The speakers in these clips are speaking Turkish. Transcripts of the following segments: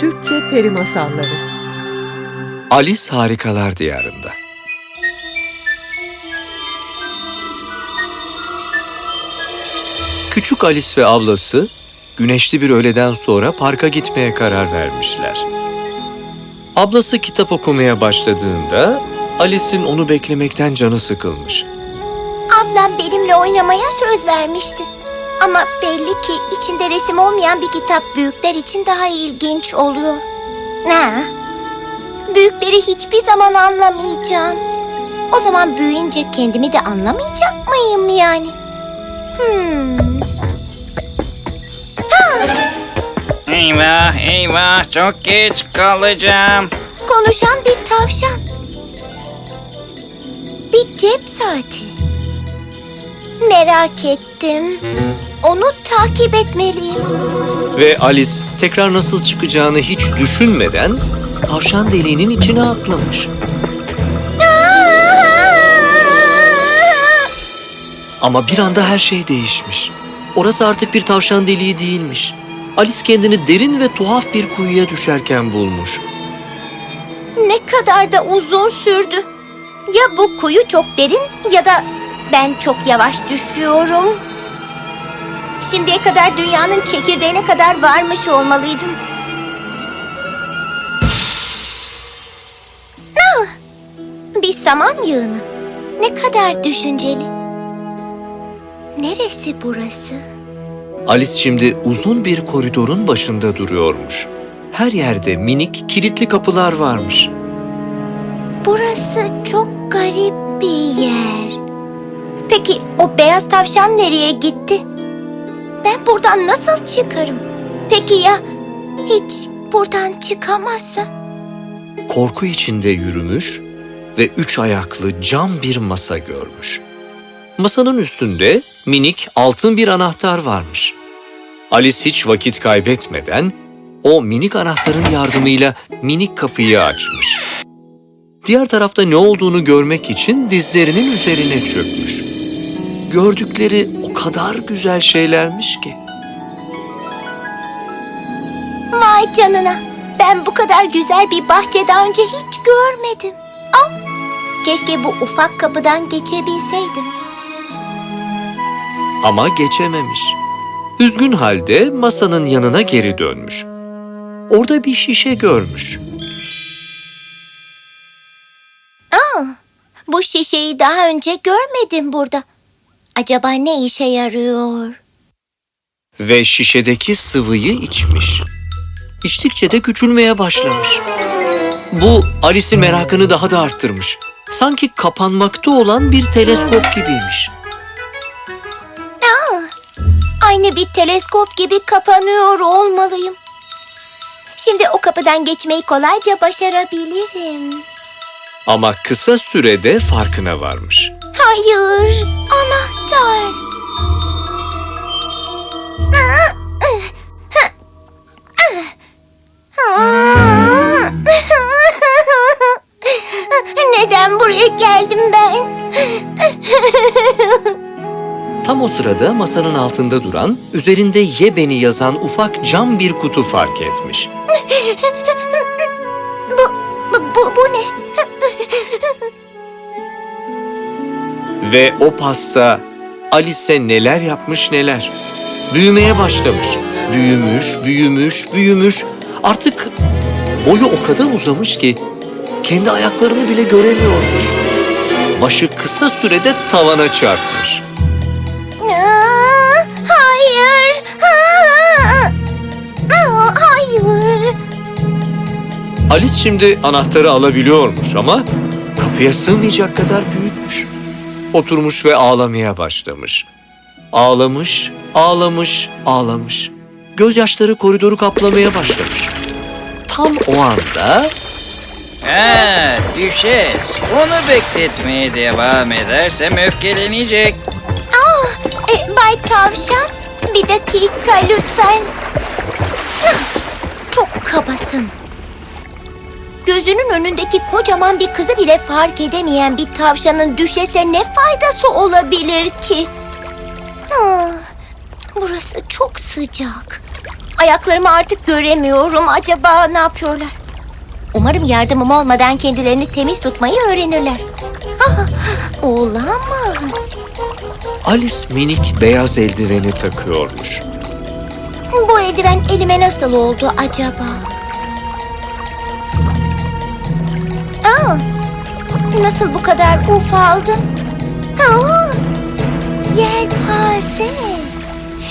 Türkçe Peri Masalları Alice Harikalar Diyarında Küçük Alice ve ablası güneşli bir öğleden sonra parka gitmeye karar vermişler. Ablası kitap okumaya başladığında Alice'in onu beklemekten canı sıkılmış. Ablam benimle oynamaya söz vermişti. Ama belli ki içinde resim olmayan bir kitap büyükler için daha ilginç oluyor. Ha? Büyükleri hiçbir zaman anlamayacağım. O zaman büyüyünce kendimi de anlamayacak mıyım yani? Hmm. Eyvah eyvah çok geç kalacağım. Konuşan bir tavşan. Bir cep saati. Merak ettim. Onu takip etmeliyim. Ve Alice tekrar nasıl çıkacağını hiç düşünmeden tavşan deliğinin içine atlamış. Ama bir anda her şey değişmiş. Orası artık bir tavşan deliği değilmiş. Alice kendini derin ve tuhaf bir kuyuya düşerken bulmuş. Ne kadar da uzun sürdü. Ya bu kuyu çok derin ya da ben çok yavaş düşüyorum. Şimdiye kadar dünyanın çekirdeğine kadar varmış olmalıydım. Ah, bir saman yığını. Ne kadar düşünceli. Neresi burası? Alice şimdi uzun bir koridorun başında duruyormuş. Her yerde minik kilitli kapılar varmış. Burası çok garip bir yer. Peki o beyaz tavşan nereye gitti? Ben buradan nasıl çıkarım? Peki ya hiç buradan çıkamazsa? korku içinde yürümüş ve üç ayaklı cam bir masa görmüş. Masanın üstünde minik altın bir anahtar varmış. Alice hiç vakit kaybetmeden o minik anahtarın yardımıyla minik kapıyı açmış. Diğer tarafta ne olduğunu görmek için dizlerinin üzerine çökmüş. Gördükleri o kadar güzel şeylermiş ki. Vay canına. Ben bu kadar güzel bir bahçe daha önce hiç görmedim. Ah, keşke bu ufak kapıdan geçebilseydim. Ama geçememiş. Üzgün halde masanın yanına geri dönmüş. Orada bir şişe görmüş. Bu şişeyi daha önce görmedim burada. Acaba ne işe yarıyor? ve şişedeki sıvıyı içmiş. İçtikçe de küçülmeye başlamış. Bu Alice'in merakını daha da arttırmış. Sanki kapanmakta olan bir teleskop gibiymiş. Aynı bir teleskop gibi kapanıyor olmalıyım. Şimdi o kapıdan geçmeyi kolayca başarabilirim. Ama kısa sürede farkına varmış. Hayır, anahtar. Neden buraya geldim ben? Tam o sırada masanın altında duran, üzerinde ye beni yazan ufak cam bir kutu fark etmiş. Ve o pasta Alice neler yapmış neler. Büyümeye başlamış. Büyümüş, büyümüş, büyümüş. Artık boyu o kadar uzamış ki kendi ayaklarını bile göremiyormuş. Başı kısa sürede tavana çarpmış. Aa, hayır. Aa, aa, hayır. Alice şimdi anahtarı alabiliyormuş ama kapıya sığmayacak kadar büyükmüş. Oturmuş ve ağlamaya başlamış. Ağlamış, ağlamış, ağlamış. Gözyaşları koridoru kaplamaya başlamış. Tam o anda Ha, düşes. Onu bekletmeye devam edersem öfkelenecek. E, Bay Tavşan, bir dakika lütfen. Ah, Çok kabasın. Gözünün önündeki kocaman bir kızı bile fark edemeyen bir tavşanın düşese ne faydası olabilir ki? Ah, burası çok sıcak. Ayaklarımı artık göremiyorum. Acaba ne yapıyorlar? Umarım yardımım olmadan kendilerini temiz tutmayı öğrenirler. Ah, olamaz. Alice minik beyaz eldiveni takıyormuş. Bu eldiven elime nasıl oldu acaba? Aa, nasıl bu kadar ufaldım? Aa, yelpaze.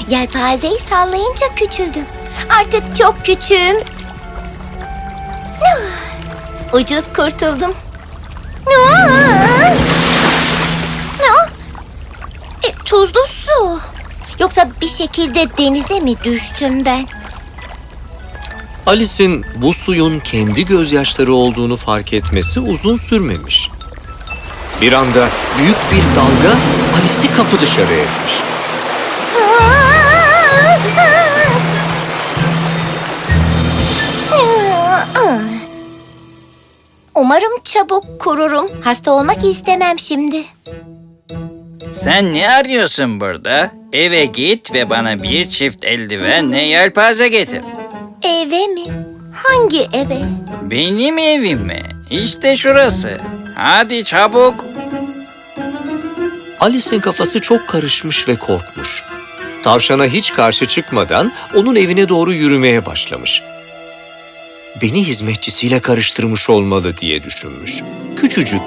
Yelpazeyi sallayınca küçüldüm. Artık çok küçüğüm. Ucuz kurtuldum. Aa! E, tuzlu su. Yoksa bir şekilde denize mi düştüm ben? Alice'in bu suyun kendi gözyaşları olduğunu fark etmesi uzun sürmemiş. Bir anda büyük bir dalga Alice'i kapı dışarı etmiş. Umarım çabuk kururum. Hasta olmak istemem şimdi. Sen ne arıyorsun burada? Eve git ve bana bir çift eldivenle yelpaze getir. Eve mi? Hangi eve? Benim evim mi? İşte şurası. Hadi çabuk. Alice'in kafası çok karışmış ve korkmuş. Tavşana hiç karşı çıkmadan onun evine doğru yürümeye başlamış. Beni hizmetçisiyle karıştırmış olmalı diye düşünmüş. Küçücük,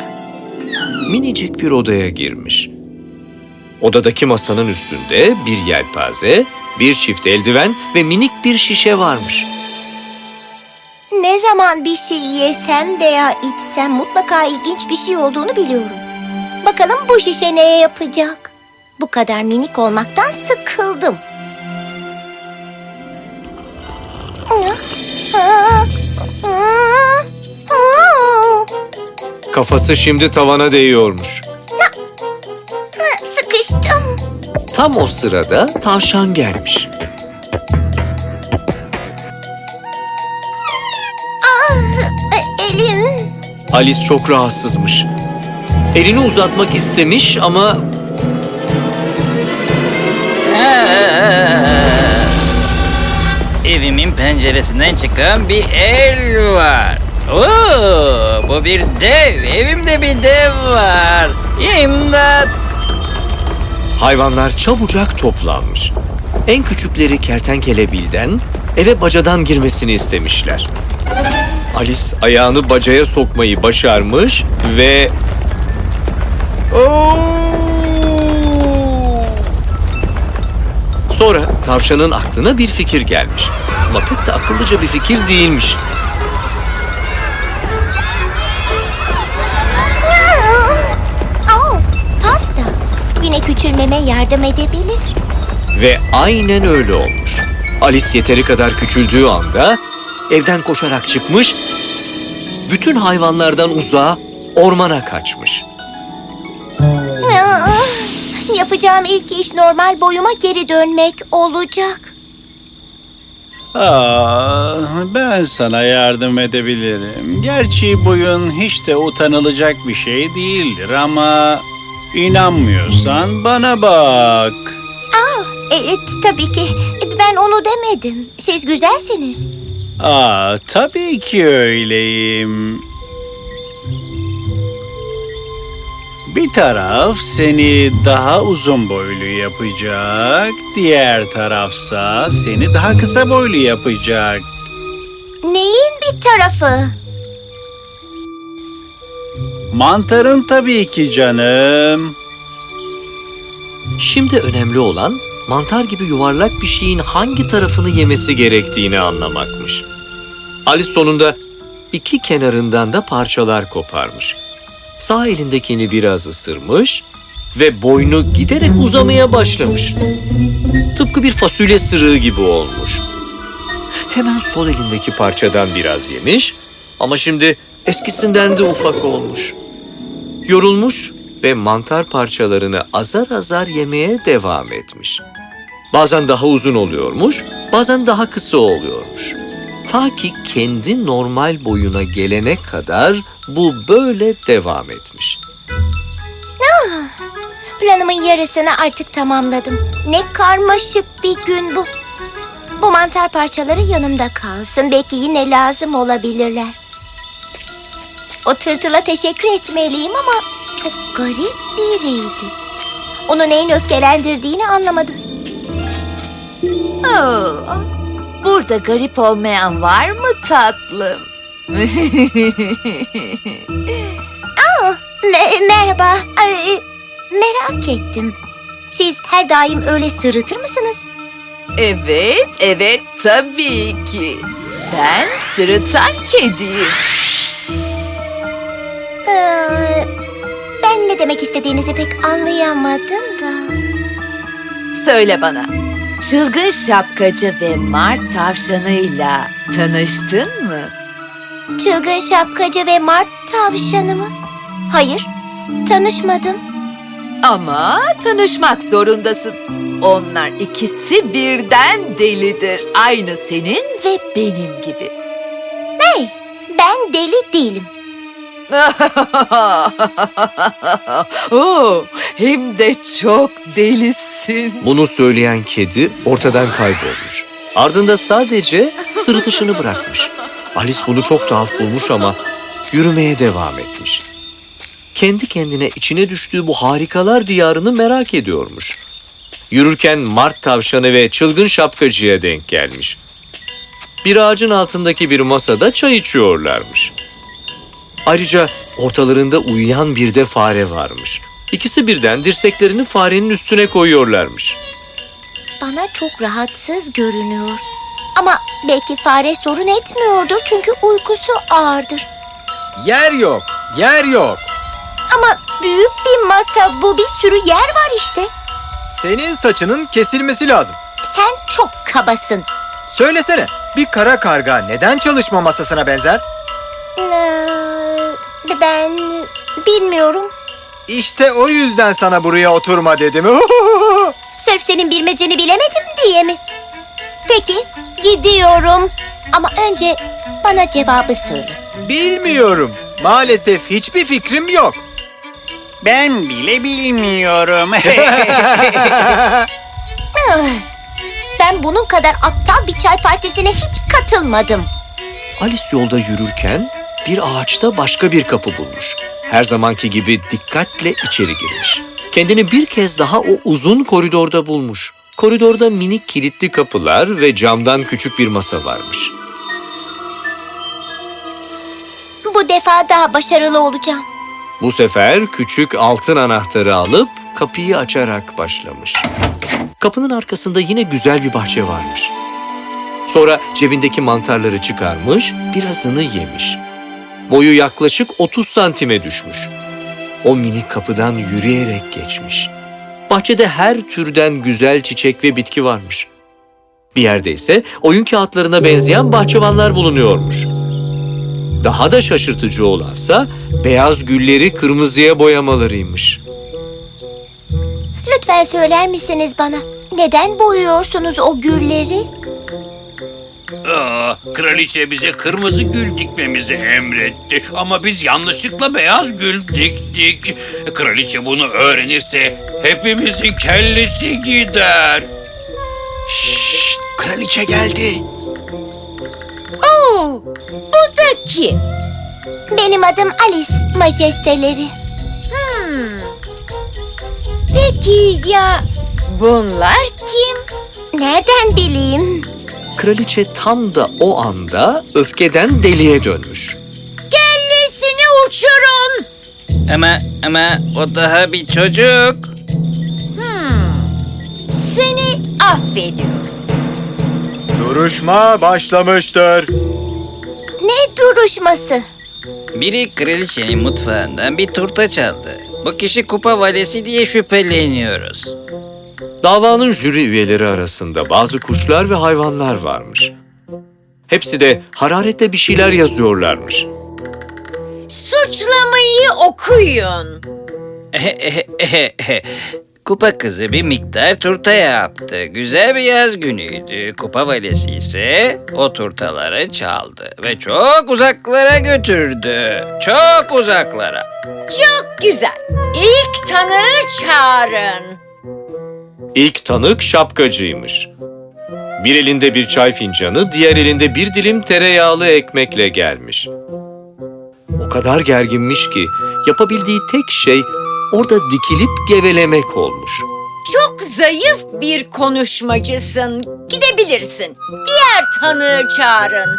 minicik bir odaya girmiş. Odadaki masanın üstünde bir yelpaze, bir çift eldiven ve minik bir şişe varmış. Ne zaman bir şey yesem veya içsem mutlaka ilginç bir şey olduğunu biliyorum. Bakalım bu şişe neye yapacak? Bu kadar minik olmaktan sıkıldım. Kafası şimdi tavana değiyormuş. Sıkıştım. Tam o sırada tavşan gelmiş. Elim. Alice çok rahatsızmış. Elini uzatmak istemiş ama Evimin penceresinden çıkan bir el var. Oo, bu bir dev. Evimde bir dev var. İmdat. Hayvanlar çabucak toplanmış. En küçükleri kertenkele Bil'den eve bacadan girmesini istemişler. Alice ayağını bacaya sokmayı başarmış ve... Sonra tavşanın aklına bir fikir gelmiş. Ama pek de akıllıca bir fikir değilmiş. Yine küçülmeme yardım edebilir. Ve aynen öyle olmuş. Alice yeteri kadar küçüldüğü anda evden koşarak çıkmış, bütün hayvanlardan uzağa ormana kaçmış. Aa, yapacağım ilk iş normal boyuma geri dönmek olacak. Aa, ben sana yardım edebilirim. Gerçi boyun hiç de utanılacak bir şey değildir ama inanmıyorsan bana bak. E, e, tabii ki. E, Ben onu demedim. Siz güzelsiniz. Aa, tabii ki öyleyim. Bir taraf seni daha uzun boylu yapacak, diğer tarafsa seni daha kısa boylu yapacak. Neyin bir tarafı? Mantarın tabii ki canım. Şimdi önemli olan mantar gibi yuvarlak bir şeyin hangi tarafını yemesi gerektiğini anlamakmış. Alice sonunda iki kenarından da parçalar koparmış. Sağ elindekini biraz ısırmış ve boynu giderek uzamaya başlamış. Tıpkı bir fasulye sırığı gibi olmuş. Hemen sol elindeki parçadan biraz yemiş ama şimdi eskisinden de ufak olmuş. Yorulmuş ve mantar parçalarını azar azar yemeye devam etmiş. Bazen daha uzun oluyormuş, bazen daha kısa oluyormuş. Ta ki kendi normal boyuna gelene kadar bu böyle devam etmiş. Planımın yarısını artık tamamladım. Ne karmaşık bir gün bu. Bu mantar parçaları yanımda kalsın. Belki yine lazım olabilirler. O tırtıla teşekkür etmeliyim ama çok garip biriydi. Onu neyin öfkelendirdiğini anlamadım. Oo, burada garip olmayan var mı tatlım? Me- merhaba. Ay, merak ettim. Siz her daim öyle sırıtır mısınız? evet, evet tabii ki. Ben sırıtan kediyim. Ee, ben ne demek istediğinizi pek anlayamadım da. Söyle bana, çılgın şapkacı ve mart tavşanıyla tanıştın mı? Çılgın şapkacı ve mart tavşanı mı? Hayır, tanışmadım. Ama tanışmak zorundasın. Onlar ikisi birden delidir. Aynı senin ve benim gibi. Hey, ben deli değilim. Oo, hem de çok delisin. Bunu söyleyen kedi ortadan kaybolmuş. Ardında sadece sırıtışını bırakmış. Alice bunu çok tuhaf bulmuş ama yürümeye devam etmiş. Kendi kendine içine düştüğü bu harikalar diyarını merak ediyormuş. Yürürken mart tavşanı ve çılgın şapkacıya denk gelmiş. Bir ağacın altındaki bir masada çay içiyorlarmış. Ayrıca ortalarında uyuyan bir de fare varmış. İkisi birden dirseklerini farenin üstüne koyuyorlarmış. Bana çok rahatsız görünüyor. Ama belki fare sorun etmiyordur çünkü uykusu ağırdır. Yer yok, yer yok. Ama büyük bir masa bu bir sürü yer var işte. Senin saçının kesilmesi lazım. Sen çok kabasın. Söylesene, bir kara karga neden çalışma masasına benzer? Bilmiyorum. İşte o yüzden sana buraya oturma dedim. Sırf senin bilmeceni bilemedim diye mi? Peki, gidiyorum. Ama önce bana cevabı söyle. Bilmiyorum. Maalesef hiçbir fikrim yok. Ben bile bilmiyorum. Ah, Ben bunun kadar aptal bir çay partisine hiç katılmadım. Alice yolda yürürken bir ağaçta başka bir kapı bulmuş. Her zamanki gibi dikkatle içeri girmiş. Kendini bir kez daha o uzun koridorda bulmuş. Koridorda minik kilitli kapılar ve camdan küçük bir masa varmış. Bu defa daha başarılı olacağım. Bu sefer küçük altın anahtarı alıp kapıyı açarak başlamış. Kapının arkasında yine güzel bir bahçe varmış. Sonra cebindeki mantarları çıkarmış, birazını yemiş. Boyu yaklaşık 30 santime düşmüş. O minik kapıdan yürüyerek geçmiş. Bahçede her türden güzel çiçek ve bitki varmış. Bir yerde ise oyun kağıtlarına benzeyen bahçıvanlar bulunuyormuş. Daha da şaşırtıcı olansa beyaz gülleri kırmızıya boyamalarıymış. Lütfen söyler misiniz bana? Neden boyuyorsunuz o gülleri? Aa, kraliçe bize kırmızı gül dikmemizi emretti ama biz yanlışlıkla beyaz gül diktik. Kraliçe bunu öğrenirse hepimizin kellesi gider. Şşt, kraliçe geldi. Oo, bu da kim? Benim adım Alice, majesteleri. Peki ya bunlar kim? Nereden bileyim? Kraliçe tam da o anda öfkeden deliye dönmüş. Kellesini uçurun. Ama ama o daha bir çocuk. Seni affediyorum. Duruşma başlamıştır. Ne duruşması? Biri kraliçenin mutfağından bir turta çaldı. Bu kişi kupa valesi diye şüpheleniyoruz. Davanın jüri üyeleri arasında bazı kuşlar ve hayvanlar varmış. Hepsi de hararetle bir şeyler yazıyorlarmış. Suçlamayı okuyun. Kupa kızı bir miktar turta yaptı. Güzel bir yaz günüydü. Kupa valesi ise o turtaları çaldı ve çok uzaklara götürdü. Çok uzaklara. Çok güzel. İlk tanığı çağırın. İlk tanık şapkacıymış. Bir elinde bir çay fincanı, diğer elinde bir dilim tereyağlı ekmekle gelmiş. O kadar gerginmiş ki yapabildiği tek şey orada dikilip gevelemek olmuş. Çok zayıf bir konuşmacısın. Gidebilirsin. Diğer tanığı çağırın.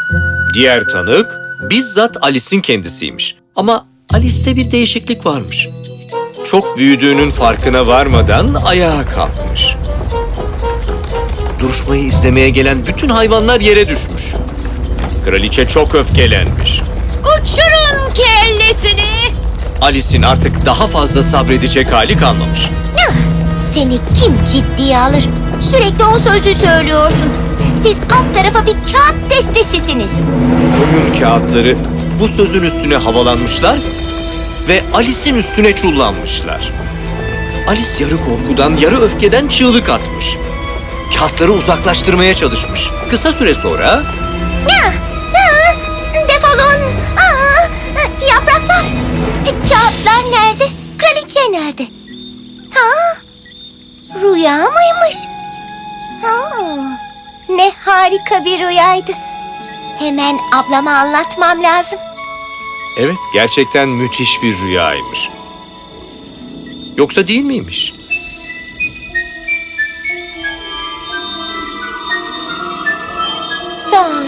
Diğer tanık bizzat Alice'in kendisiymiş. Ama Alice'te bir değişiklik varmış. Çok büyüdüğünün farkına varmadan ayağa kalkmış. Duruşmayı izlemeye gelen bütün hayvanlar yere düşmüş. Kraliçe çok öfkelenmiş. Uçurun kellesini. Alice'in artık daha fazla sabredecek hali kalmamış. Seni kim ciddiye alır? Sürekli o sözü söylüyorsun. Siz alt tarafa bir kağıt destesisiniz. Oyun kağıtları bu sözün üstüne havalanmışlar ve Alice'in üstüne çullanmışlar. Alice yarı korkudan, yarı öfkeden çığlık atmış. Kağıtları uzaklaştırmaya çalışmış. Kısa süre sonra Defolun. Aa, yapraklar. E, Kağıtlar nerede? Kraliçe nerede? Ha? Rüya mıymış? Ha, ne harika bir rüyaydı. Hemen ablama anlatmam lazım. Evet gerçekten müthiş bir rüyaymış. Yoksa değil miymiş? Son